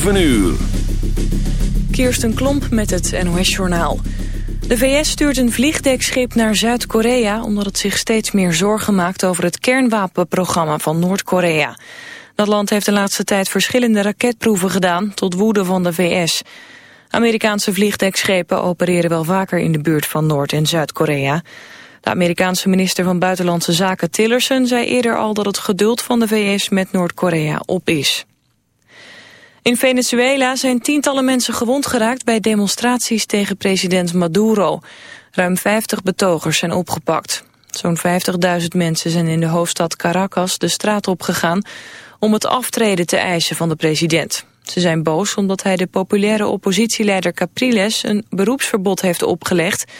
7 uur. Kirsten Klomp met het NOS-journaal. De VS stuurt een vliegdekschip naar Zuid-Korea... omdat het zich steeds meer zorgen maakt over het kernwapenprogramma van Noord-Korea. Dat land heeft de laatste tijd verschillende raketproeven gedaan... tot woede van de VS. Amerikaanse vliegdekschepen opereren wel vaker in de buurt van Noord- en Zuid-Korea. De Amerikaanse minister van Buitenlandse Zaken Tillerson zei eerder al dat het geduld van de VS met Noord-Korea op is. In Venezuela zijn tientallen mensen gewond geraakt bij demonstraties tegen president Maduro. Ruim 50 betogers zijn opgepakt. Zo'n 50.000 mensen zijn in de hoofdstad Caracas de straat opgegaan om het aftreden te eisen van de president. Ze zijn boos omdat hij de populaire oppositieleider Capriles een beroepsverbod heeft opgelegd,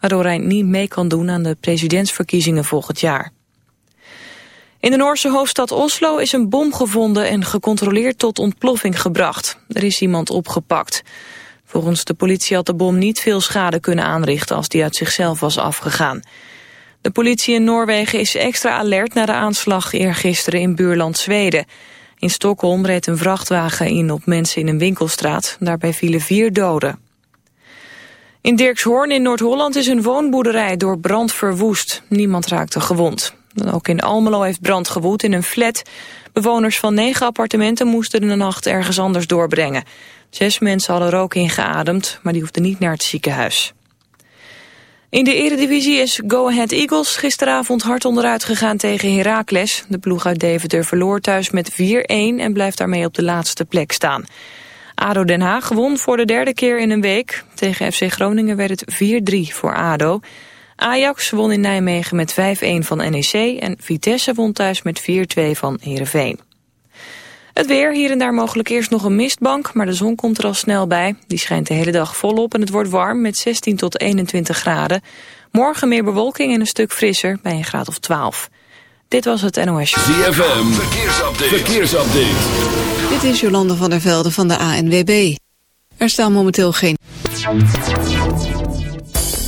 waardoor hij niet mee kan doen aan de presidentsverkiezingen volgend jaar. In de Noorse hoofdstad Oslo is een bom gevonden en gecontroleerd tot ontploffing gebracht. Er is iemand opgepakt. Volgens de politie had de bom niet veel schade kunnen aanrichten als die uit zichzelf was afgegaan. De politie in Noorwegen is extra alert na de aanslag eergisteren in buurland Zweden. In Stockholm reed een vrachtwagen in op mensen in een winkelstraat. Daarbij vielen vier doden. In Dirkshoorn in Noord-Holland is een woonboerderij door brand verwoest. Niemand raakte gewond. Ook in Almelo heeft brand gewoed in een flat. Bewoners van negen appartementen moesten de nacht ergens anders doorbrengen. Zes mensen hadden rook ingeademd, maar die hoefden niet naar het ziekenhuis. In de eredivisie is Go Ahead Eagles gisteravond hard onderuit gegaan tegen Heracles. De ploeg uit Deventer verloor thuis met 4-1 en blijft daarmee op de laatste plek staan. ADO Den Haag won voor de derde keer in een week. Tegen FC Groningen werd het 4-3 voor ADO. Ajax won in Nijmegen met 5-1 van NEC en Vitesse won thuis met 4-2 van Heerenveen. Het weer, hier en daar mogelijk eerst nog een mistbank, maar de zon komt er al snel bij. Die schijnt de hele dag volop en het wordt warm met 16 tot 21 graden. Morgen meer bewolking en een stuk frisser bij een graad of 12. Dit was het NOS ZFM, verkeersupdate. verkeersupdate. Dit is Jolande van der Velde van de ANWB. Er staan momenteel geen...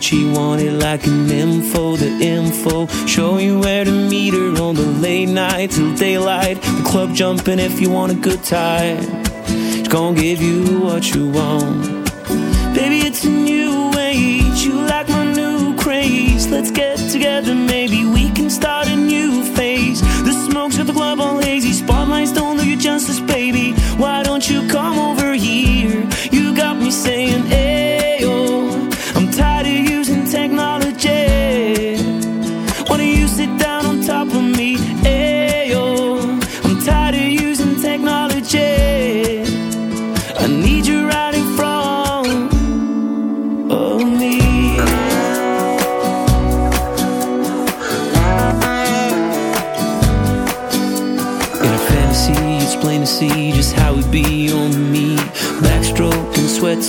it. She want it like an info, the info. Show you where to meet her on the late night till daylight. The club jumping if you want a good time. She's gonna give you what you want. Baby, it's a new age. You like my new craze. Let's get together, maybe we can start a new phase. The smoke's at the club all hazy. Spotlights don't do you justice, baby. Why don't you come over here? You got me saying, Ayo.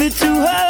give it to her.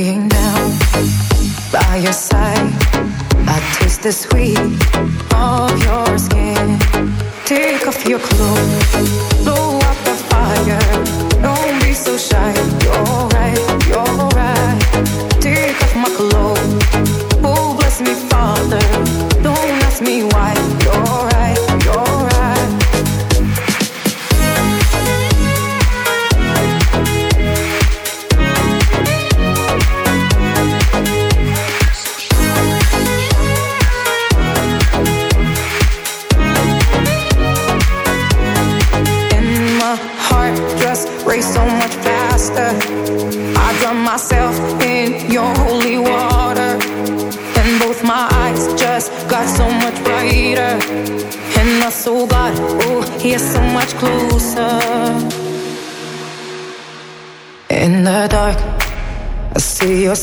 laying down by your side. I taste the sweet of your skin. Take off your clothes, blow up the fire. Don't be so shy. You're right. You're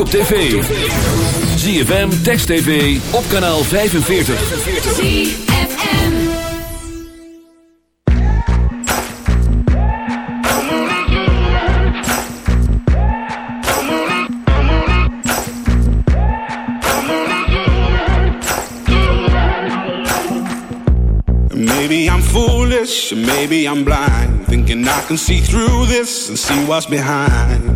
Ook op tv. ZFM, Text TV, op kanaal 45. ZFM. Maybe I'm foolish, maybe I'm blind. Thinking I can see through this and see what's behind.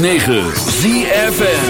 106.9 ZFN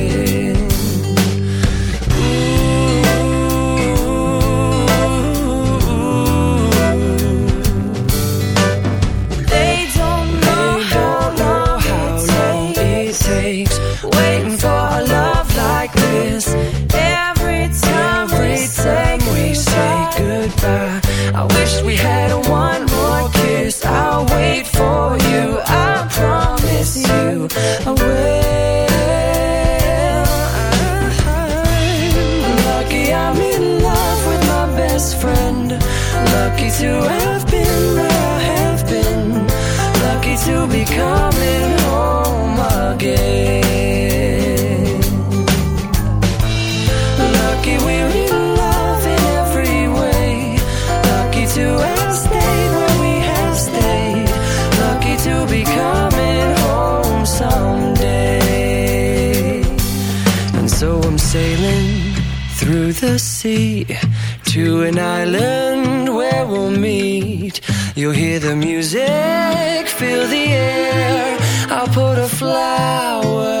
To be coming home again. Lucky we're in love in every way. Lucky to have stayed where we have stayed. Lucky to be coming home someday. And so I'm sailing through the sea to an island where we'll meet. You'll hear the music, feel flower